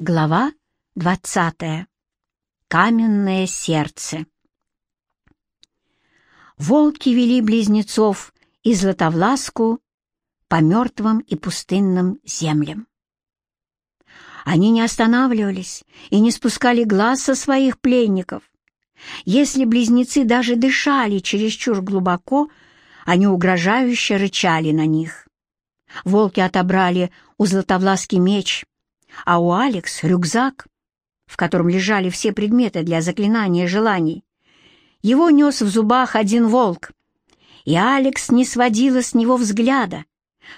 Глава двадцатая. Каменное сердце. Волки вели близнецов и Златовласку по мертвым и пустынным землям. Они не останавливались и не спускали глаз со своих пленников. Если близнецы даже дышали чересчур глубоко, они угрожающе рычали на них. Волки отобрали у Златовласки меч — а у Алекс рюкзак, в котором лежали все предметы для заклинания желаний. Его нес в зубах один волк, и Алекс не сводила с него взгляда.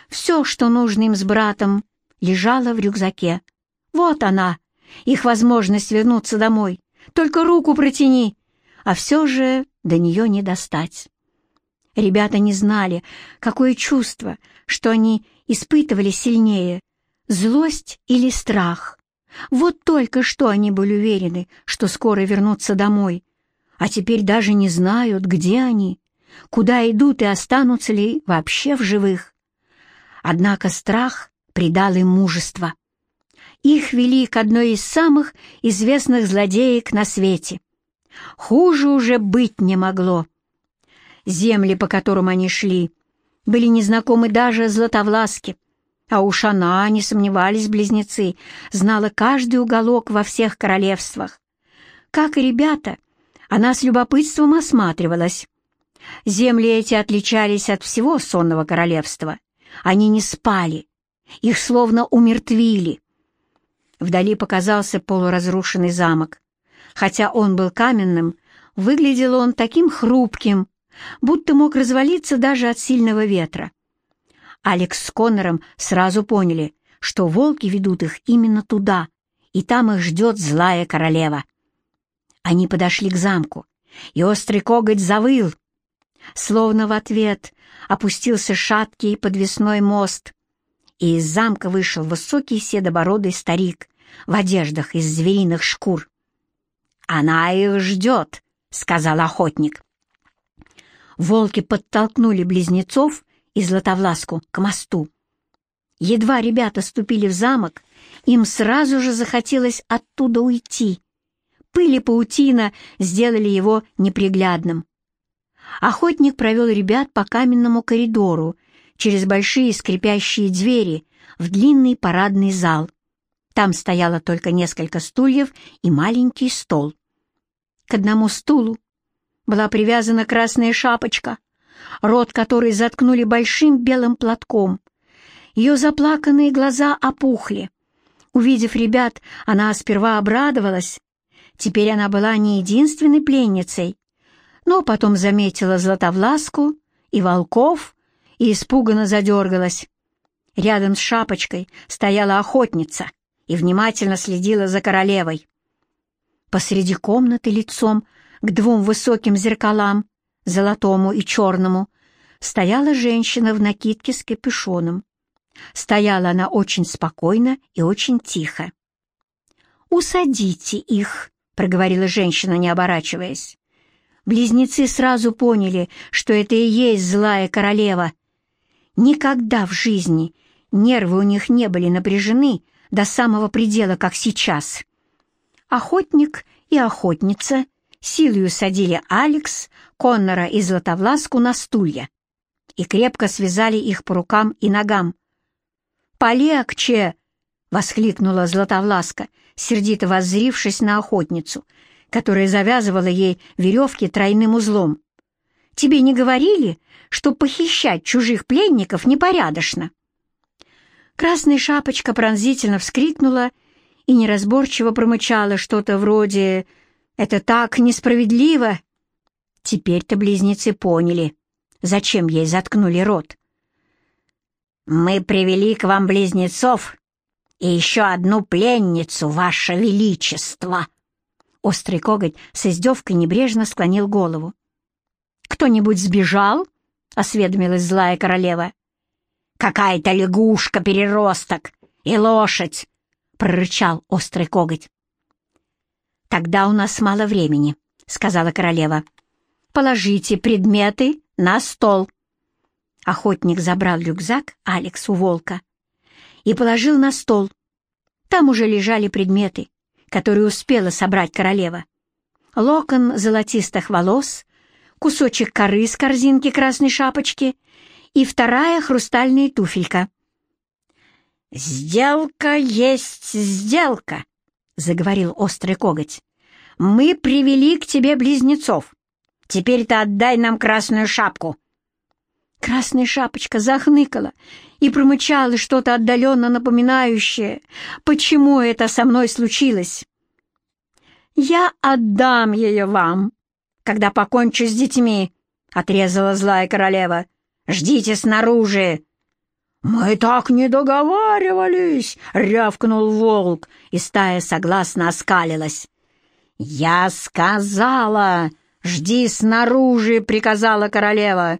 Все, что нужно им с братом, лежало в рюкзаке. Вот она, их возможность вернуться домой. Только руку протяни, а все же до нее не достать. Ребята не знали, какое чувство, что они испытывали сильнее, Злость или страх? Вот только что они были уверены, что скоро вернутся домой, а теперь даже не знают, где они, куда идут и останутся ли вообще в живых. Однако страх придал им мужество. Их вели к одной из самых известных злодеек на свете. Хуже уже быть не могло. Земли, по которым они шли, были незнакомы даже Златовласке, а уж она, не сомневались близнецы, знала каждый уголок во всех королевствах. Как и ребята, она с любопытством осматривалась. Земли эти отличались от всего сонного королевства. Они не спали, их словно умертвили. Вдали показался полуразрушенный замок. Хотя он был каменным, выглядел он таким хрупким, будто мог развалиться даже от сильного ветра. Алекс с Коннором сразу поняли, что волки ведут их именно туда, и там их ждет злая королева. Они подошли к замку, и острый коготь завыл. Словно в ответ опустился шаткий подвесной мост, и из замка вышел высокий седобородый старик в одеждах из звериных шкур. «Она их ждет», — сказал охотник. Волки подтолкнули близнецов и Златовласку к мосту. Едва ребята ступили в замок, им сразу же захотелось оттуда уйти. Пыль и паутина сделали его неприглядным. Охотник провел ребят по каменному коридору, через большие скрипящие двери, в длинный парадный зал. Там стояло только несколько стульев и маленький стол. К одному стулу была привязана красная шапочка — рот которой заткнули большим белым платком. Ее заплаканные глаза опухли. Увидев ребят, она сперва обрадовалась. Теперь она была не единственной пленницей, но потом заметила Златовласку и волков и испуганно задергалась. Рядом с шапочкой стояла охотница и внимательно следила за королевой. Посреди комнаты лицом к двум высоким зеркалам золотому и черному, стояла женщина в накидке с капюшоном. Стояла она очень спокойно и очень тихо. «Усадите их», — проговорила женщина, не оборачиваясь. Близнецы сразу поняли, что это и есть злая королева. Никогда в жизни нервы у них не были напряжены до самого предела, как сейчас. Охотник и охотница силою садили Алекс, Коннора и Златовласку на стулья и крепко связали их по рукам и ногам. «Полегче!» — воскликнула Златовласка, сердито воззрившись на охотницу, которая завязывала ей веревки тройным узлом. «Тебе не говорили, что похищать чужих пленников непорядочно?» Красная шапочка пронзительно вскрикнула и неразборчиво промычала что-то вроде «Это так несправедливо!» Теперь-то близнецы поняли, зачем ей заткнули рот. «Мы привели к вам близнецов и еще одну пленницу, ваше величество!» Острый коготь с издевкой небрежно склонил голову. «Кто-нибудь сбежал?» — осведомилась злая королева. «Какая-то лягушка-переросток и лошадь!» — прорычал острый коготь. «Тогда у нас мало времени», — сказала королева. Положите предметы на стол». Охотник забрал рюкзак Алекс у волка и положил на стол. Там уже лежали предметы, которые успела собрать королева. Локон золотистых волос, кусочек коры с корзинки красной шапочки и вторая хрустальная туфелька. «Сделка есть сделка», — заговорил острый коготь. «Мы привели к тебе близнецов. Теперь ты отдай нам красную шапку». Красная шапочка захныкала и промычала что-то отдаленно напоминающее, почему это со мной случилось. «Я отдам ее вам, когда покончу с детьми», — отрезала злая королева. «Ждите снаружи!» «Мы так не договаривались!» — рявкнул волк, и стая согласно оскалилась. «Я сказала! Жди снаружи!» — приказала королева.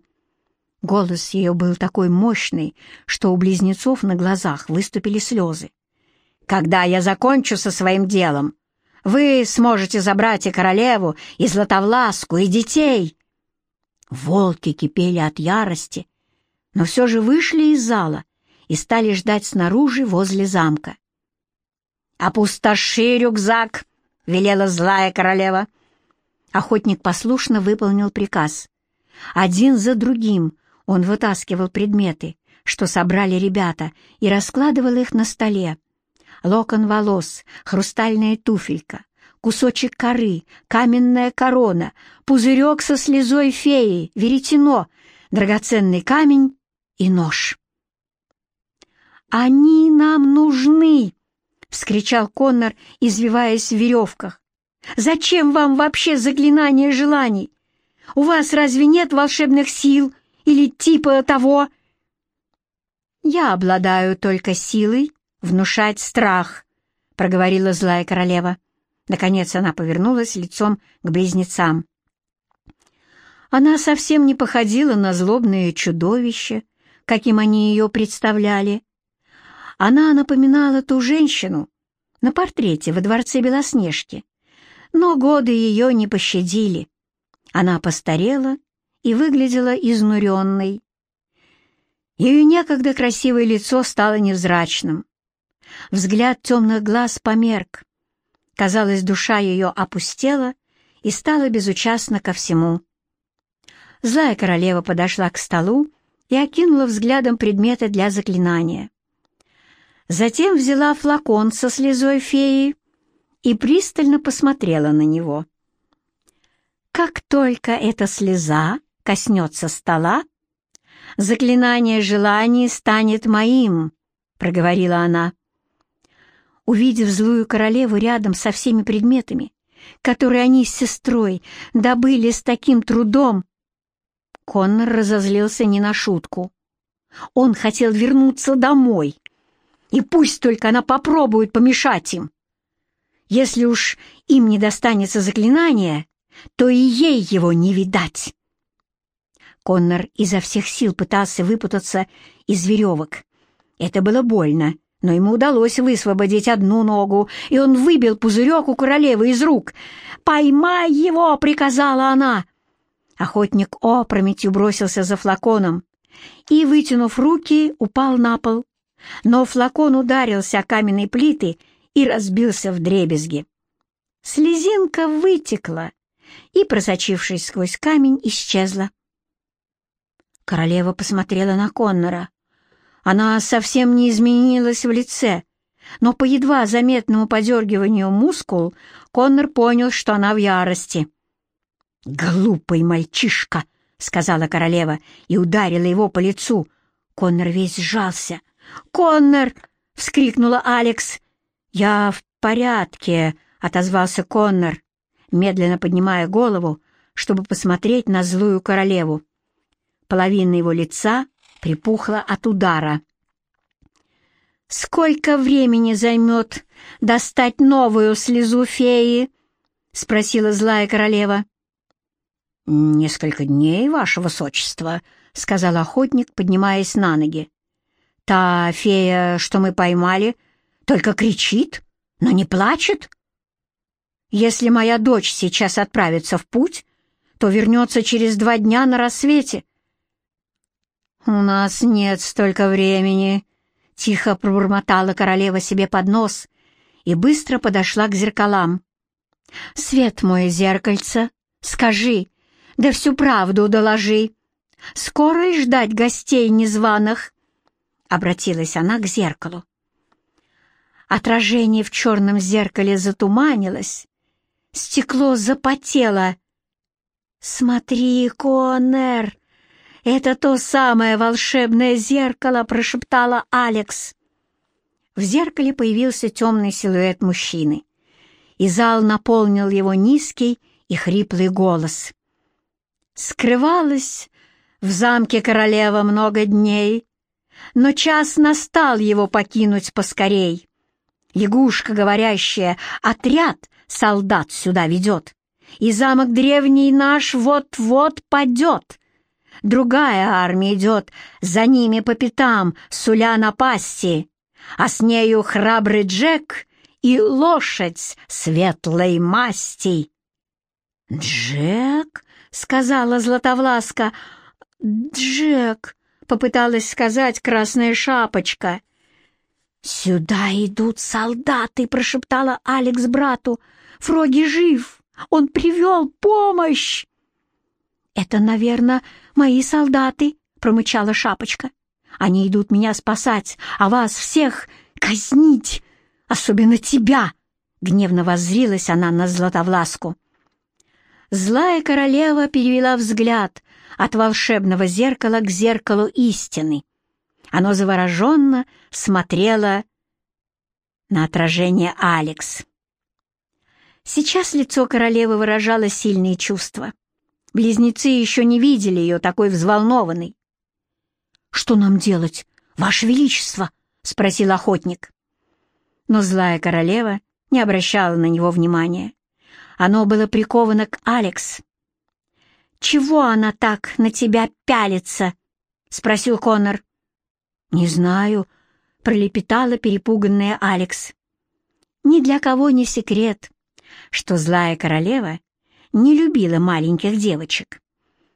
Голос ее был такой мощный, что у близнецов на глазах выступили слезы. «Когда я закончу со своим делом, вы сможете забрать и королеву, и Златовласку, и детей!» Волки кипели от ярости, но все же вышли из зала и стали ждать снаружи возле замка. «Опустоши рюкзак!» — велела злая королева. Охотник послушно выполнил приказ. Один за другим он вытаскивал предметы, что собрали ребята, и раскладывал их на столе. Локон волос, хрустальная туфелька, кусочек коры, каменная корона, пузырек со слезой феи, веретено, драгоценный камень и нож. «Они нам нужны!» — вскричал Коннор, извиваясь в веревках. «Зачем вам вообще заклинание желаний? У вас разве нет волшебных сил или типа того?» «Я обладаю только силой внушать страх», — проговорила злая королева. Наконец она повернулась лицом к близнецам. Она совсем не походила на злобное чудовище, каким они ее представляли. Она напоминала ту женщину на портрете во дворце Белоснежки, но годы ее не пощадили. Она постарела и выглядела изнуренной. Ее некогда красивое лицо стало невзрачным. Взгляд темных глаз померк. Казалось, душа ее опустела и стала безучастна ко всему. Злая королева подошла к столу и окинула взглядом предметы для заклинания. Затем взяла флакон со слезой феи и пристально посмотрела на него. Как только эта слеза коснется стола, заклинание желаний станет моим, проговорила она. Увидев злую королеву рядом со всеми предметами, которые они с сестрой добыли с таким трудом, Коннор разозлился не на шутку. Он хотел вернуться домой, и пусть только она попробует помешать им. Если уж им не достанется заклинание, то и ей его не видать. Коннор изо всех сил пытался выпутаться из веревок. Это было больно, но ему удалось высвободить одну ногу, и он выбил пузырек у королевы из рук. «Поймай его!» — приказала она. Охотник опрометью бросился за флаконом и, вытянув руки, упал на пол. Но флакон ударился о каменные плиты и разбился в дребезги. Слезинка вытекла и, просочившись сквозь камень, исчезла. Королева посмотрела на Коннора. Она совсем не изменилась в лице, но по едва заметному подергиванию мускул Коннор понял, что она в ярости. «Глупый мальчишка!» — сказала королева и ударила его по лицу. Коннор весь сжался. «Коннор!» — вскрикнула Алекс. «Я в порядке!» — отозвался Коннор, медленно поднимая голову, чтобы посмотреть на злую королеву. Половина его лица припухла от удара. «Сколько времени займет достать новую слезу феи?» — спросила злая королева. «Несколько дней, ваше высочество», — сказал охотник, поднимаясь на ноги. «Та фея, что мы поймали, только кричит, но не плачет. Если моя дочь сейчас отправится в путь, то вернется через два дня на рассвете». «У нас нет столько времени», — тихо пробормотала королева себе под нос и быстро подошла к зеркалам. «Свет мое зеркальце, скажи, да всю правду доложи. Скоро ли ждать гостей незваных?» Обратилась она к зеркалу. Отражение в черном зеркале затуманилось, стекло запотело. «Смотри, Коннер, это то самое волшебное зеркало!» — прошептала Алекс. В зеркале появился темный силуэт мужчины, и зал наполнил его низкий и хриплый голос. Скрывалась в замке королева много дней, но час настал его покинуть поскорей. Лягушка, говорящая, отряд солдат сюда ведет, и замок древний наш вот-вот падет. Другая армия идет за ними по пятам, суля напасти, а с нею храбрый Джек и лошадь светлой масти. «Джек?» — сказала Златовласка. «Джек!» — попыталась сказать Красная Шапочка. «Сюда идут солдаты!» — прошептала Алекс брату. «Фроги жив! Он привел помощь!» «Это, наверное, мои солдаты!» — промычала Шапочка. «Они идут меня спасать, а вас всех казнить, особенно тебя!» Гневно воззрилась она на Златовласку. Злая королева перевела взгляд от волшебного зеркала к зеркалу истины. Оно завороженно смотрело на отражение Алекс. Сейчас лицо королевы выражало сильные чувства. Близнецы еще не видели ее такой взволнованной. «Что нам делать, Ваше Величество?» — спросил охотник. Но злая королева не обращала на него внимания. Оно было приковано к Алекс. «Чего она так на тебя пялится?» — спросил Коннор. «Не знаю», — пролепетала перепуганная Алекс. «Ни для кого не секрет, что злая королева не любила маленьких девочек,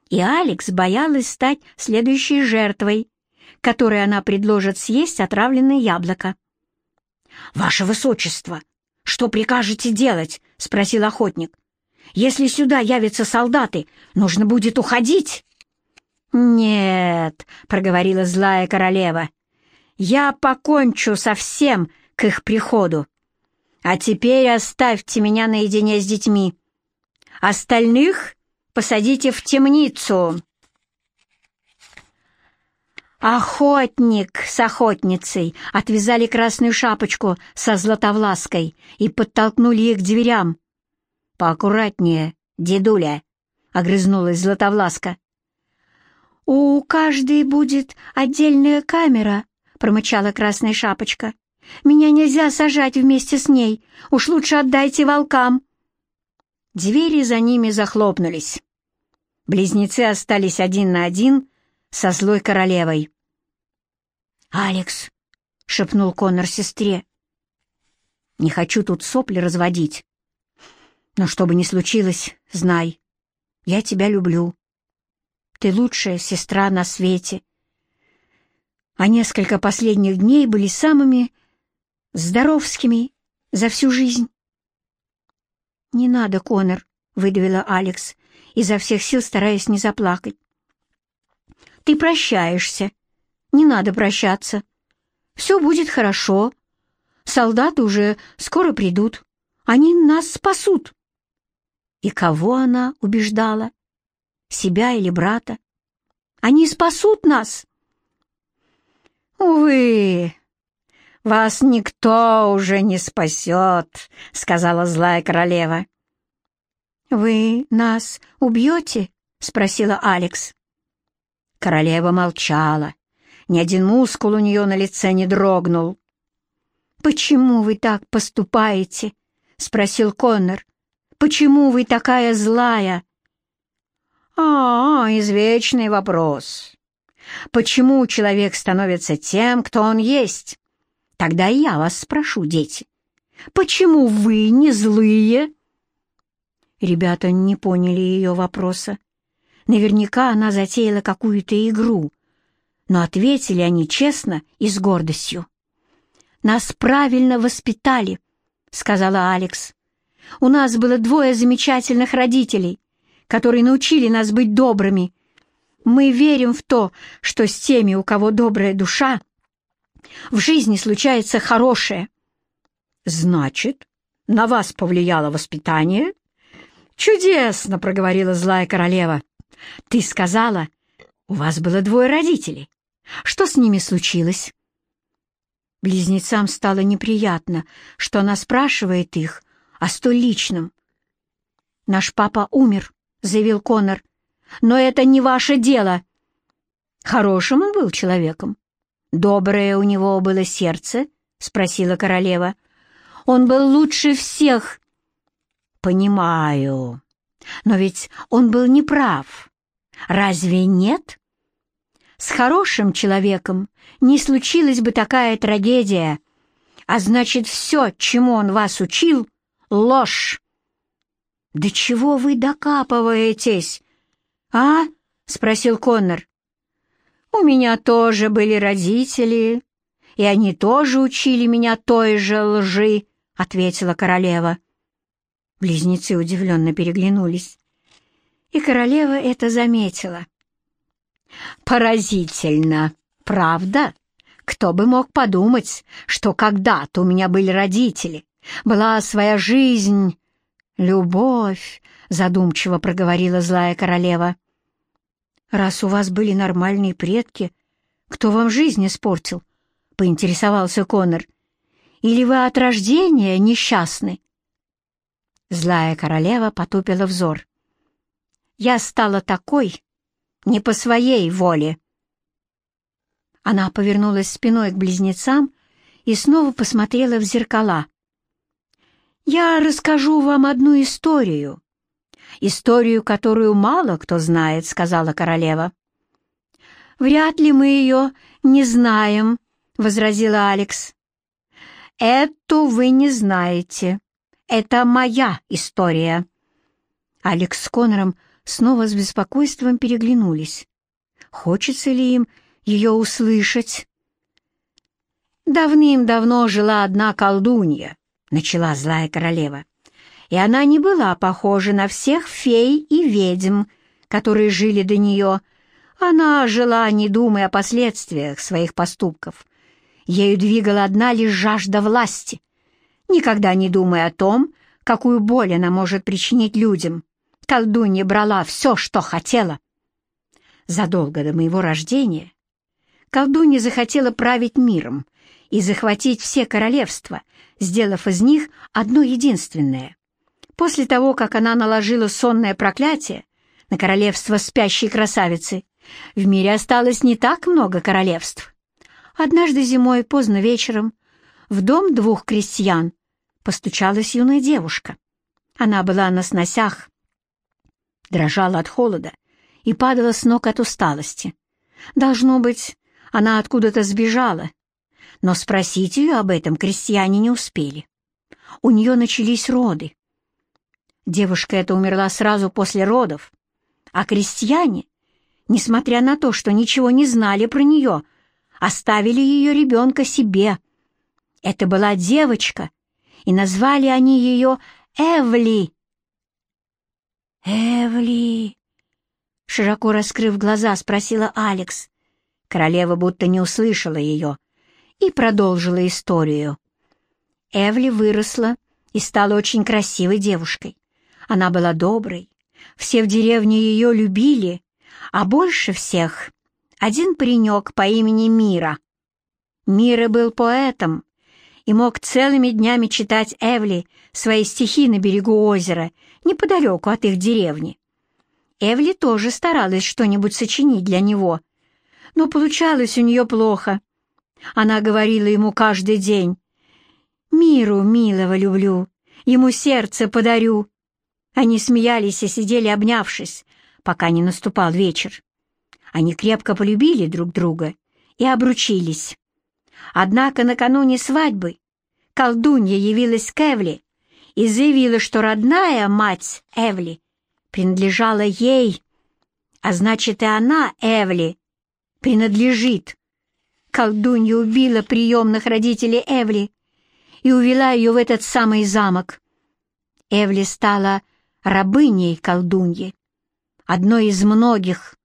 и Алекс боялась стать следующей жертвой, которой она предложит съесть отравленное яблоко. «Ваше Высочество, что прикажете делать?» — спросил охотник. «Если сюда явятся солдаты, нужно будет уходить». «Нет», — проговорила злая королева, — «я покончу со всем к их приходу. А теперь оставьте меня наедине с детьми. Остальных посадите в темницу». Охотник с охотницей отвязали красную шапочку со златовлаской и подтолкнули их к дверям. «Поаккуратнее, дедуля», — огрызнулась златовласка. «У каждой будет отдельная камера», — промычала Красная Шапочка. «Меня нельзя сажать вместе с ней. Уж лучше отдайте волкам». Двери за ними захлопнулись. Близнецы остались один на один со злой королевой. «Алекс», — шепнул Коннор сестре, — «не хочу тут сопли разводить. Но что бы ни случилось, знай, я тебя люблю. Ты лучшая сестра на свете. А несколько последних дней были самыми здоровскими за всю жизнь. «Не надо, Конор», — выдавила Алекс, изо всех сил стараясь не заплакать. «Ты прощаешься. Не надо прощаться. Все будет хорошо. Солдаты уже скоро придут. Они нас спасут». И кого она убеждала? себя или брата. Они спасут нас. «Увы, вас никто уже не спасет», — сказала злая королева. «Вы нас убьете?» — спросила Алекс. Королева молчала. Ни один мускул у нее на лице не дрогнул. «Почему вы так поступаете?» — спросил Коннор. «Почему вы такая злая?» А, извечный вопрос. Почему человек становится тем, кто он есть? Тогда я вас спрошу, дети. Почему вы не злые? Ребята не поняли ее вопроса. Наверняка она затеяла какую-то игру, но ответили они честно и с гордостью. Нас правильно воспитали, сказала Алекс. «У нас было двое замечательных родителей, которые научили нас быть добрыми. Мы верим в то, что с теми, у кого добрая душа, в жизни случается хорошее». «Значит, на вас повлияло воспитание?» «Чудесно!» — проговорила злая королева. «Ты сказала, у вас было двое родителей. Что с ними случилось?» Близнецам стало неприятно, что она спрашивает их о столь личном. «Наш папа умер», — заявил Конор. «Но это не ваше дело». «Хорошим он был человеком. Доброе у него было сердце?» — спросила королева. «Он был лучше всех». «Понимаю. Но ведь он был неправ. Разве нет?» С хорошим человеком не случилась бы такая трагедия, а значит, все, чему он вас учил, — ложь. «Да чего вы докапываетесь?» «А?» — спросил Коннор. «У меня тоже были родители, и они тоже учили меня той же лжи», — ответила королева. Близнецы удивленно переглянулись, и королева это заметила. Поразительно, правда? Кто бы мог подумать, что когда-то у меня были родители, была своя жизнь, любовь, задумчиво проговорила злая королева. Раз у вас были нормальные предки, кто вам жизнь испортил? поинтересовался Конор. Или вы от рождения несчастны? Злая королева потупила взор. Я стала такой, не по своей воле. Она повернулась спиной к близнецам и снова посмотрела в зеркала. «Я расскажу вам одну историю. Историю, которую мало кто знает», — сказала королева. «Вряд ли мы ее не знаем», — возразила Алекс. «Эту вы не знаете. Это моя история». Алекс с Конором снова с беспокойством переглянулись. Хочется ли им ее услышать? «Давным-давно жила одна колдунья», — начала злая королева, «и она не была похожа на всех фей и ведьм, которые жили до нее. Она жила, не думая о последствиях своих поступков. Ею двигала одна лишь жажда власти, никогда не думая о том, какую боль она может причинить людям. Колдунья брала все, что хотела. Задолго до моего рождения колдунья захотела править миром и захватить все королевства, сделав из них одно единственное. После того, как она наложила сонное проклятие на королевство спящей красавицы, в мире осталось не так много королевств. Однажды зимой, поздно вечером, в дом двух крестьян постучалась юная девушка. Она была на сносях, дрожала от холода и падала с ног от усталости. Должно быть, она откуда-то сбежала, но спросить ее об этом крестьяне не успели. У нее начались роды. Девушка эта умерла сразу после родов, а крестьяне, несмотря на то, что ничего не знали про нее, оставили ее ребенка себе. Это была девочка, и назвали они ее Эвли. «Эвли!» Широко раскрыв глаза, спросила Алекс. Королева будто не услышала ее и продолжила историю. Эвли выросла и стала очень красивой девушкой. Она была доброй, все в деревне ее любили, а больше всех один паренек по имени Мира. Мира был поэтом и мог целыми днями читать Эвли свои стихи на берегу озера, неподалеку от их деревни. Эвли тоже старалась что-нибудь сочинить для него, но получалось у нее плохо. Она говорила ему каждый день «Миру милого люблю, ему сердце подарю». Они смеялись и сидели обнявшись, пока не наступал вечер. Они крепко полюбили друг друга и обручились. Однако накануне свадьбы колдунья явилась к Эвли и заявила, что родная мать Эвли принадлежала ей, а значит и она, Эвли, принадлежит. Колдунья убила приемных родителей Эвли и увела ее в этот самый замок. Эвли стала рабыней колдуньи, одной из многих.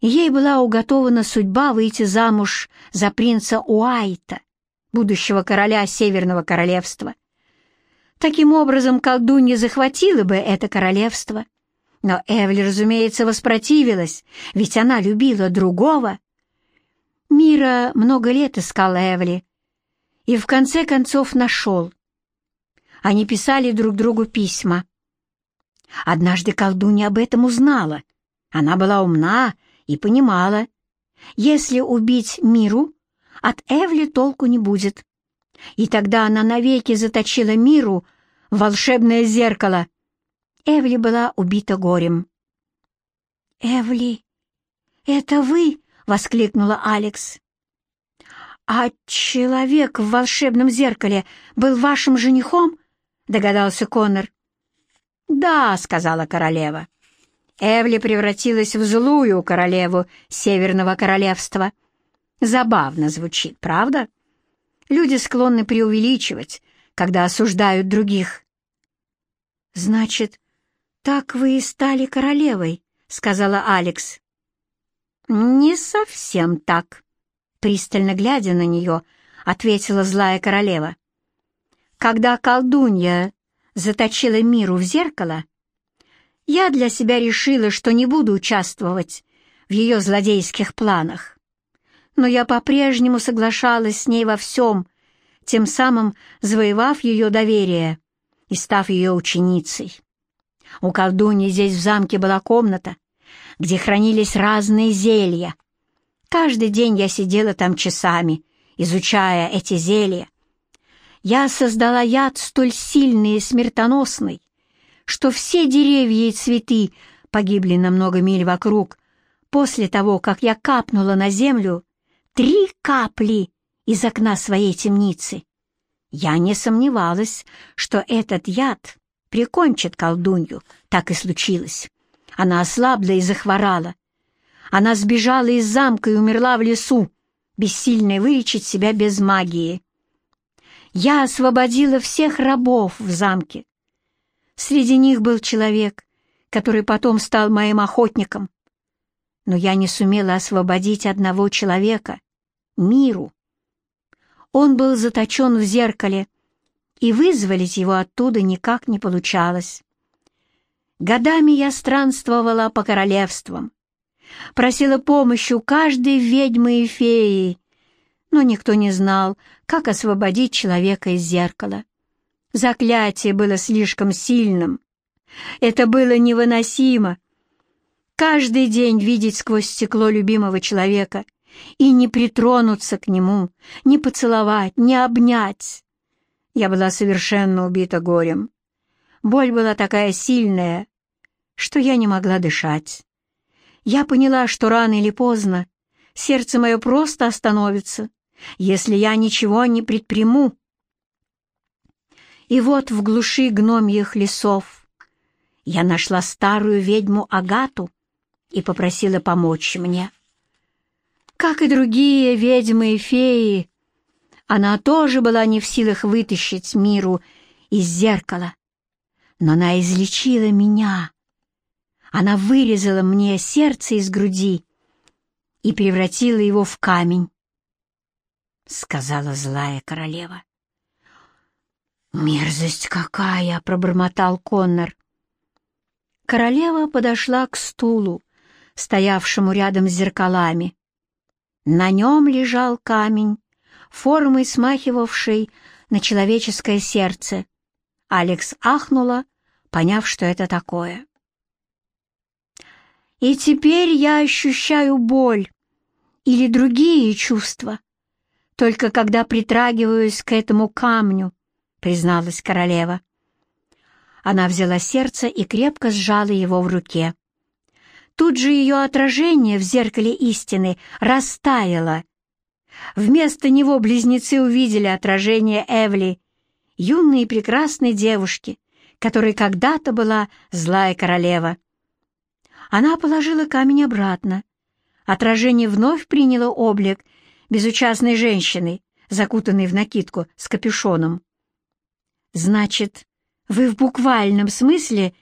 Ей была уготована судьба выйти замуж за принца Уайта, будущего короля Северного королевства. Таким образом, колдунья захватила бы это королевство. Но Эвли, разумеется, воспротивилась, ведь она любила другого. Мира много лет искал Эвли и в конце концов нашел. Они писали друг другу письма. Однажды колдунья об этом узнала. Она была умна и понимала, если убить Миру, от Эвли толку не будет. И тогда она навеки заточила Миру волшебное зеркало. Эвли была убита горем. «Эвли, это вы?» — воскликнула Алекс. «А человек в волшебном зеркале был вашим женихом?» — догадался Коннор. «Да», — сказала королева. Эвли превратилась в злую королеву Северного королевства. Забавно звучит, правда? Люди склонны преувеличивать, когда осуждают других. «Значит, так вы и стали королевой», — сказала Алекс. «Не совсем так», — пристально глядя на нее, ответила злая королева. «Когда колдунья заточила миру в зеркало, я для себя решила, что не буду участвовать в ее злодейских планах. Но я по-прежнему соглашалась с ней во всем, тем самым завоевав ее доверие и став ее ученицей. У колдуньи здесь в замке была комната, где хранились разные зелья. Каждый день я сидела там часами, изучая эти зелья. Я создала яд столь сильный и смертоносный, что все деревья и цветы погибли на много миль вокруг после того, как я капнула на землю три капли из окна своей темницы. Я не сомневалась, что этот яд прикончит колдунью. Так и случилось. Она ослабла и захворала. Она сбежала из замка и умерла в лесу, бессильной вылечить себя без магии. Я освободила всех рабов в замке, Среди них был человек, который потом стал моим охотником. Но я не сумела освободить одного человека — миру. Он был заточен в зеркале, и вызволить его оттуда никак не получалось. Годами я странствовала по королевствам, просила помощи у каждой ведьмы и феи, но никто не знал, как освободить человека из зеркала. Заклятие было слишком сильным. Это было невыносимо. Каждый день видеть сквозь стекло любимого человека и не притронуться к нему, не поцеловать, не обнять. Я была совершенно убита горем. Боль была такая сильная, что я не могла дышать. Я поняла, что рано или поздно сердце мое просто остановится, если я ничего не предприму. И вот в глуши гномьих лесов я нашла старую ведьму Агату и попросила помочь мне. Как и другие ведьмы и феи, она тоже была не в силах вытащить миру из зеркала. Но она излечила меня. Она вырезала мне сердце из груди и превратила его в камень, — сказала злая королева. «Мерзость какая!» — пробормотал Коннор. Королева подошла к стулу, стоявшему рядом с зеркалами. На нем лежал камень, формой смахивавший на человеческое сердце. Алекс ахнула, поняв, что это такое. «И теперь я ощущаю боль или другие чувства, только когда притрагиваюсь к этому камню, призналась королева. Она взяла сердце и крепко сжала его в руке. Тут же ее отражение в зеркале истины растаяло. Вместо него близнецы увидели отражение Эвли, юной и прекрасной девушки, которой когда-то была злая королева. Она положила камень обратно. Отражение вновь приняло облик безучастной женщины, закутанный в накидку с капюшоном. «Значит, вы в буквальном смысле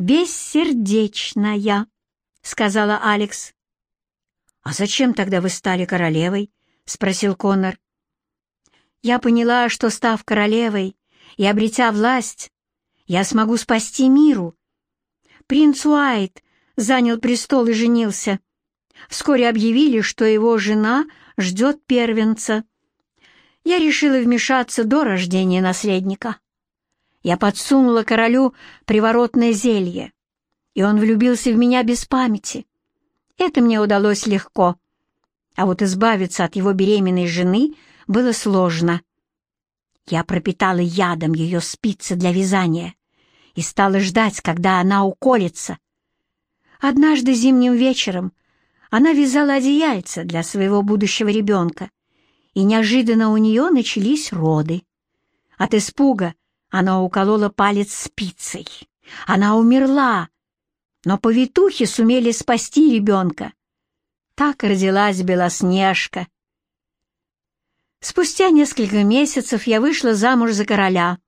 бессердечная», — сказала Алекс. «А зачем тогда вы стали королевой?» — спросил Коннор. «Я поняла, что, став королевой и обретя власть, я смогу спасти миру. Принц Уайт занял престол и женился. Вскоре объявили, что его жена ждет первенца. Я решила вмешаться до рождения наследника. Я подсунула королю приворотное зелье, и он влюбился в меня без памяти. Это мне удалось легко, а вот избавиться от его беременной жены было сложно. Я пропитала ядом ее спицы для вязания и стала ждать, когда она уколется. Однажды зимним вечером она вязала одеяльце для своего будущего ребенка, и неожиданно у нее начались роды. От испуга она уколола палец спицей. Она умерла, но повитухи сумели спасти ребенка. Так родилась Белоснежка. Спустя несколько месяцев я вышла замуж за короля,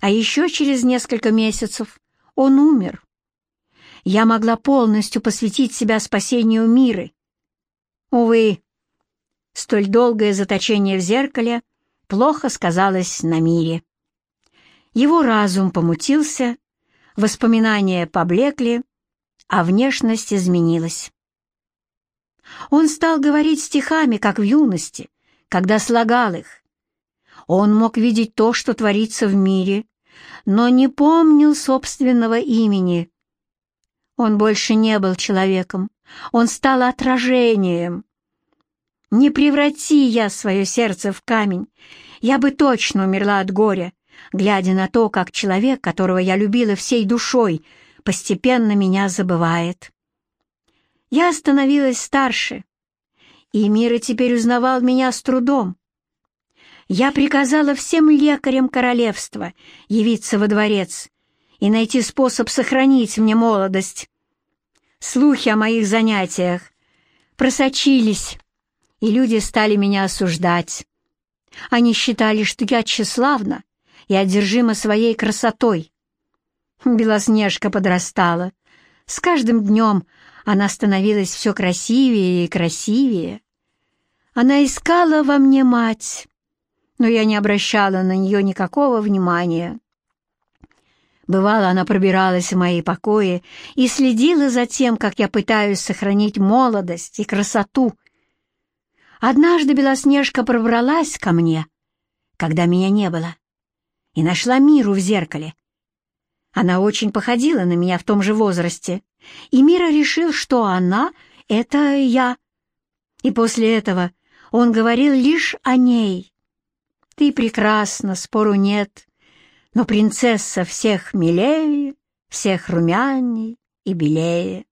а еще через несколько месяцев он умер. Я могла полностью посвятить себя спасению мира. Увы, столь долгое заточение в зеркале плохо сказалось на мире. Его разум помутился, воспоминания поблекли, а внешность изменилась. Он стал говорить стихами, как в юности, когда слагал их. Он мог видеть то, что творится в мире, но не помнил собственного имени. Он больше не был человеком, он стал отражением. Не преврати я свое сердце в камень, я бы точно умерла от горя, глядя на то, как человек, которого я любила всей душой, постепенно меня забывает. Я становилась старше, и Мира теперь узнавал меня с трудом. Я приказала всем лекарям королевства явиться во дворец и найти способ сохранить мне молодость. Слухи о моих занятиях просочились, и люди стали меня осуждать. Они считали, что я тщеславна и одержима своей красотой. Белоснежка подрастала. С каждым днем она становилась все красивее и красивее. Она искала во мне мать, но я не обращала на нее никакого внимания. Бывало, она пробиралась в мои покои и следила за тем, как я пытаюсь сохранить молодость и красоту. Однажды Белоснежка пробралась ко мне, когда меня не было и нашла Миру в зеркале. Она очень походила на меня в том же возрасте, и Мира решил, что она — это я. И после этого он говорил лишь о ней. «Ты прекрасна, спору нет, но принцесса всех милее, всех румяней и белее».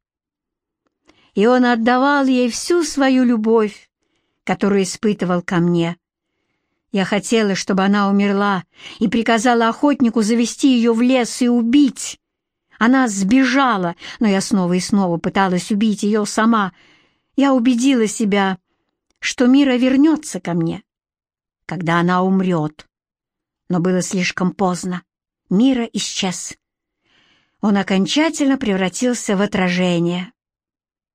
И он отдавал ей всю свою любовь, которую испытывал ко мне. Я хотела, чтобы она умерла, и приказала охотнику завести ее в лес и убить. Она сбежала, но я снова и снова пыталась убить ее сама. Я убедила себя, что Мира вернется ко мне, когда она умрет. Но было слишком поздно. Мира исчез. Он окончательно превратился в отражение.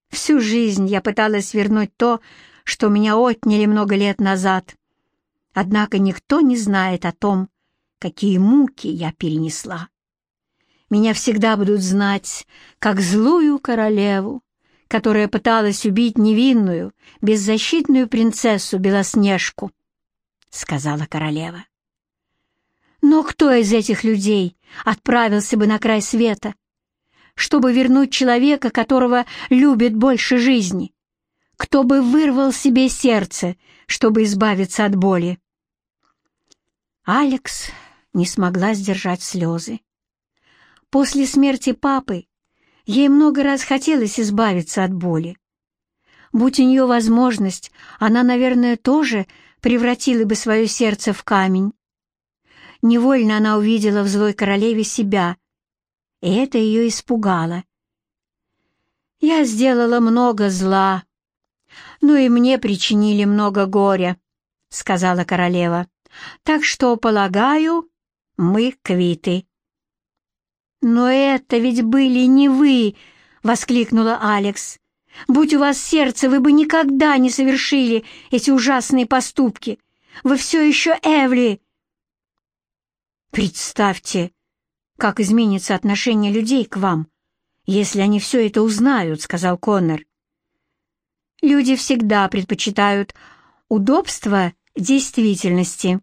Всю жизнь я пыталась вернуть то, что меня отняли много лет назад — Однако никто не знает о том, какие муки я перенесла. Меня всегда будут знать как злую королеву, которая пыталась убить невинную, беззащитную принцессу Белоснежку, — сказала королева. Но кто из этих людей отправился бы на край света, чтобы вернуть человека, которого любит больше жизни? Кто бы вырвал себе сердце, чтобы избавиться от боли? Алекс не смогла сдержать слезы. После смерти папы ей много раз хотелось избавиться от боли. Будь у нее возможность, она, наверное, тоже превратила бы свое сердце в камень. Невольно она увидела в злой королеве себя, и это ее испугало. «Я сделала много зла, но и мне причинили много горя», — сказала королева. «Так что, полагаю, мы квиты». «Но это ведь были не вы!» — воскликнула Алекс. «Будь у вас сердце, вы бы никогда не совершили эти ужасные поступки. Вы все еще Эвли!» «Представьте, как изменится отношение людей к вам, если они все это узнают», — сказал Коннор. «Люди всегда предпочитают удобство действительности.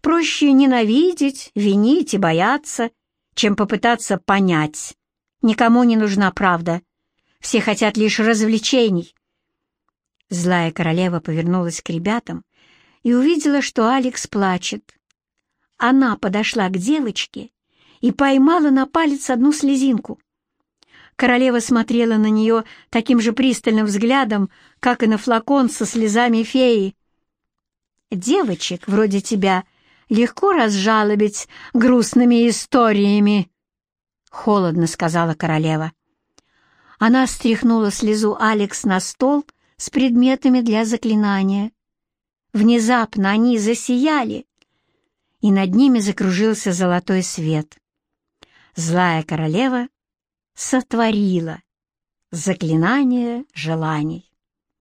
Проще ненавидеть, винить и бояться, чем попытаться понять. Никому не нужна правда. Все хотят лишь развлечений». Злая королева повернулась к ребятам и увидела, что Алекс плачет. Она подошла к девочке и поймала на палец одну слезинку. Королева смотрела на нее таким же пристальным взглядом, как и на флакон со слезами феи. «Девочек вроде тебя легко разжалобить грустными историями», — холодно сказала королева. Она стряхнула слезу Алекс на стол с предметами для заклинания. Внезапно они засияли, и над ними закружился золотой свет. Злая королева сотворила заклинание желаний.